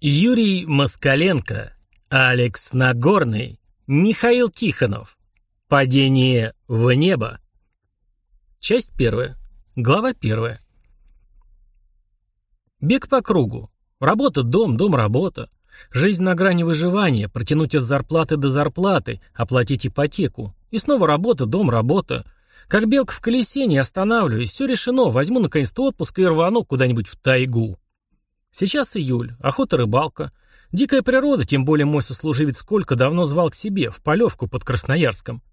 Юрий Москаленко, Алекс Нагорный, Михаил Тихонов. Падение в небо. Часть первая. Глава первая. Бег по кругу. Работа, дом, дом, работа. Жизнь на грани выживания, протянуть от зарплаты до зарплаты, оплатить ипотеку. И снова работа, дом, работа. Как белка в колесе, не останавливаюсь, все решено, возьму наконец-то отпуск и рвану куда-нибудь в тайгу. Сейчас июль, охота-рыбалка. Дикая природа, тем более мой сослуживец Сколько давно звал к себе, в Полевку под Красноярском.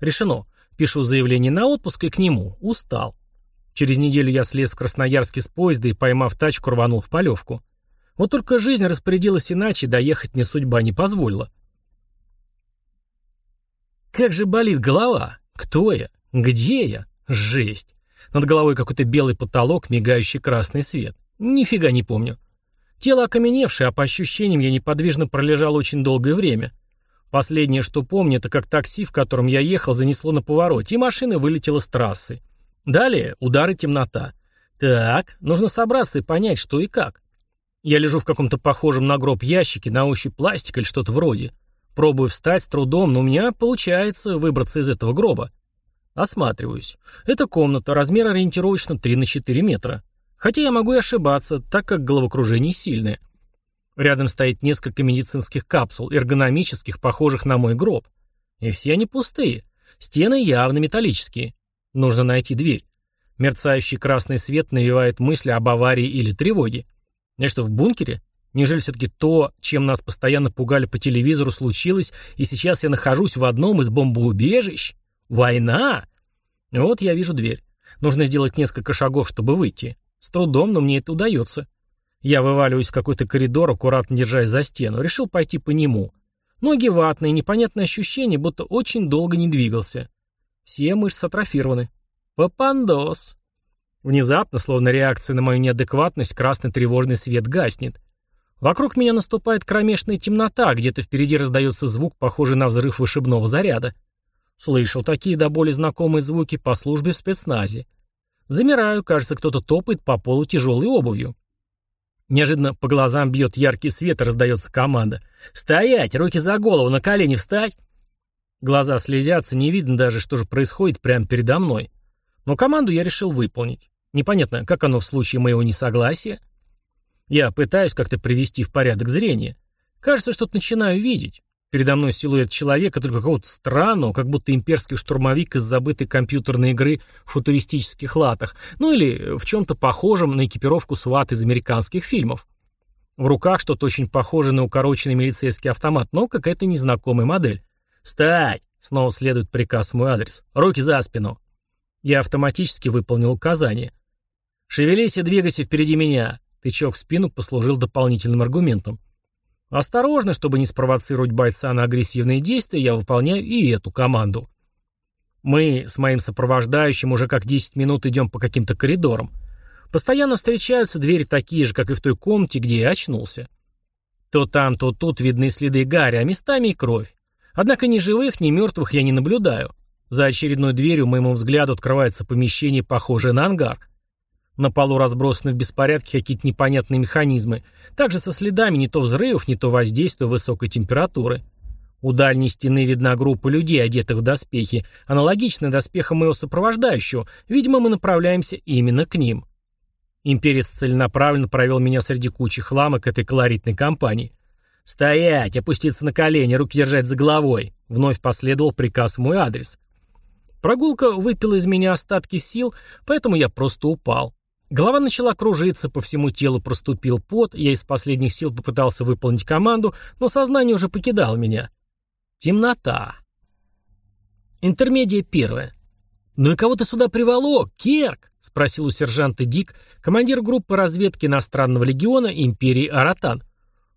Решено. Пишу заявление на отпуск и к нему. Устал. Через неделю я слез в Красноярске с поезда и, поймав тачку, рванул в Полевку. Вот только жизнь распорядилась иначе, доехать мне судьба не позволила. Как же болит голова! Кто я? Где я? Жесть! Над головой какой-то белый потолок, мигающий красный свет. Нифига не помню. Тело окаменевшее, а по ощущениям я неподвижно пролежал очень долгое время. Последнее, что помню, это как такси, в котором я ехал, занесло на повороте, и машина вылетела с трассы. Далее удар и темнота. Так, нужно собраться и понять, что и как. Я лежу в каком-то похожем на гроб ящике, на ощупь пластик или что-то вроде. Пробую встать с трудом, но у меня получается выбраться из этого гроба. Осматриваюсь. Это комната, размер ориентировочно 3 на 4 метра. Хотя я могу и ошибаться, так как головокружение сильное. Рядом стоит несколько медицинских капсул, эргономических, похожих на мой гроб. И все они пустые. Стены явно металлические. Нужно найти дверь. Мерцающий красный свет навевает мысли об аварии или тревоге. Я что, в бункере? Неужели все-таки то, чем нас постоянно пугали по телевизору, случилось, и сейчас я нахожусь в одном из бомбоубежищ? Война? Вот я вижу дверь. Нужно сделать несколько шагов, чтобы выйти. С трудом, но мне это удается. Я вываливаюсь в какой-то коридор, аккуратно держась за стену. Решил пойти по нему. Ноги ватные, непонятное ощущение, будто очень долго не двигался. Все мышцы атрофированы. Папандос. Внезапно, словно реакция на мою неадекватность, красный тревожный свет гаснет. Вокруг меня наступает кромешная темнота, где-то впереди раздается звук, похожий на взрыв вышибного заряда. Слышал такие до боли знакомые звуки по службе в спецназе. Замираю, кажется, кто-то топает по полу тяжелой обувью. Неожиданно по глазам бьет яркий свет и раздается команда. «Стоять! Руки за голову! На колени встать!» Глаза слезятся, не видно даже, что же происходит прямо передо мной. Но команду я решил выполнить. Непонятно, как оно в случае моего несогласия. Я пытаюсь как-то привести в порядок зрение. Кажется, что-то начинаю видеть. Передо мной силуэт человека, только какого-то странного, как будто имперский штурмовик из забытой компьютерной игры в футуристических латах, ну или в чем-то похожем на экипировку сват из американских фильмов. В руках что-то очень похожее на укороченный милицейский автомат, но какая-то незнакомая модель. «Встать!» — снова следует приказ мой адрес. «Руки за спину!» Я автоматически выполнил указание. «Шевелись и двигайся впереди меня!» Тычок в спину послужил дополнительным аргументом. Осторожно, чтобы не спровоцировать бойца на агрессивные действия, я выполняю и эту команду. Мы с моим сопровождающим уже как 10 минут идем по каким-то коридорам. Постоянно встречаются двери такие же, как и в той комнате, где я очнулся. То там, то тут видны следы гари, а местами и кровь. Однако ни живых, ни мертвых я не наблюдаю. За очередной дверью моему взгляду открывается помещение, похожее на ангар. На полу разбросаны в беспорядке какие-то непонятные механизмы, также со следами не то взрывов, не то воздействия высокой температуры. У дальней стены видна группа людей, одетых в доспехи, аналогичная доспехам моего сопровождающего. Видимо, мы направляемся именно к ним. Имперец целенаправленно провел меня среди кучи хлама к этой колоритной компании. «Стоять! Опуститься на колени, руки держать за головой!» Вновь последовал приказ в мой адрес. Прогулка выпила из меня остатки сил, поэтому я просто упал. Голова начала кружиться, по всему телу проступил пот, я из последних сил попытался выполнить команду, но сознание уже покидало меня. Темнота. Интермедия первая. «Ну и кого ты сюда приволок, Керк?» — спросил у сержанта Дик, командир группы разведки иностранного легиона империи Аратан.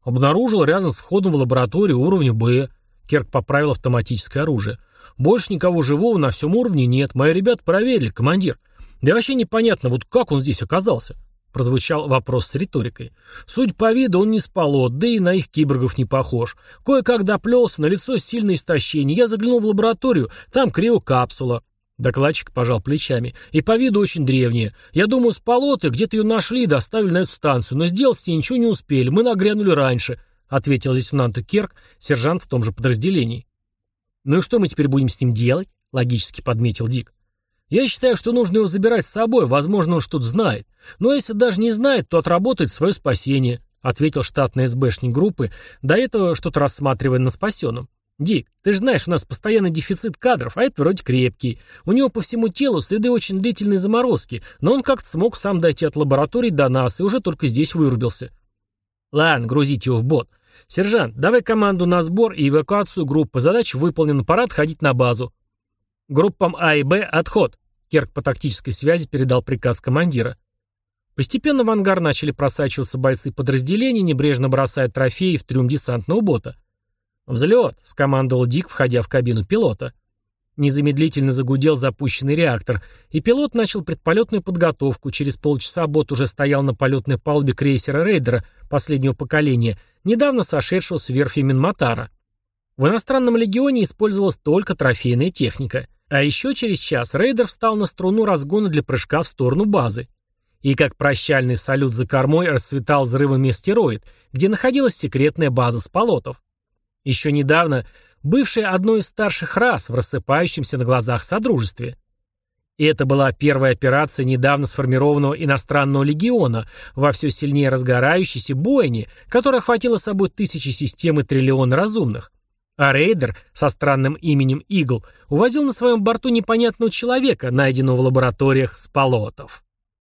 Обнаружил рядом с входом в лабораторию уровня Б. Керк поправил автоматическое оружие. «Больше никого живого на всем уровне нет. Мои ребята проверили, командир. Да вообще непонятно, вот как он здесь оказался?» Прозвучал вопрос с риторикой. Суть по виду, он не спалот, да и на их киборгов не похож. Кое-как доплелся, на лицо сильное истощение. Я заглянул в лабораторию, там криокапсула. Докладчик пожал плечами. «И по виду очень древняя. Я думаю, с полоты где-то ее нашли и доставили на эту станцию, но сделать с ней ничего не успели. Мы нагрянули раньше», — ответил лейтенанту Керк, сержант в том же подразделении. «Ну и что мы теперь будем с ним делать?» — логически подметил Дик. «Я считаю, что нужно его забирать с собой, возможно, он что-то знает. Но если даже не знает, то отработает свое спасение», — ответил штатный СБшник группы, до этого что-то рассматривая на спасенном. «Дик, ты же знаешь, у нас постоянный дефицит кадров, а это вроде крепкий. У него по всему телу следы очень длительной заморозки, но он как-то смог сам дойти от лаборатории до нас и уже только здесь вырубился». «Ладно, грузите его в бот. Сержант, давай команду на сбор и эвакуацию группы. Задача выполнена, пора отходить на базу». «Группам А и Б отход», — Керк по тактической связи передал приказ командира. Постепенно в ангар начали просачиваться бойцы подразделений, небрежно бросая трофеи в трюм десантного бота. «Взлет!» — скомандовал Дик, входя в кабину пилота. Незамедлительно загудел запущенный реактор, и пилот начал предполетную подготовку. Через полчаса бот уже стоял на полетной палубе крейсера «Рейдера» последнего поколения, недавно сошедшего с верфи Минматара. В иностранном легионе использовалась только трофейная техника. А еще через час «Рейдер» встал на струну разгона для прыжка в сторону базы. И как прощальный салют за кормой расцветал взрывами астероид, где находилась секретная база сполотов еще недавно бывшая одной из старших рас в рассыпающемся на глазах содружестве. И это была первая операция недавно сформированного иностранного легиона во все сильнее разгорающейся бойне, которая охватила собой тысячи систем и триллионы разумных. А рейдер со странным именем Игл увозил на своем борту непонятного человека, найденного в лабораториях Спалотов.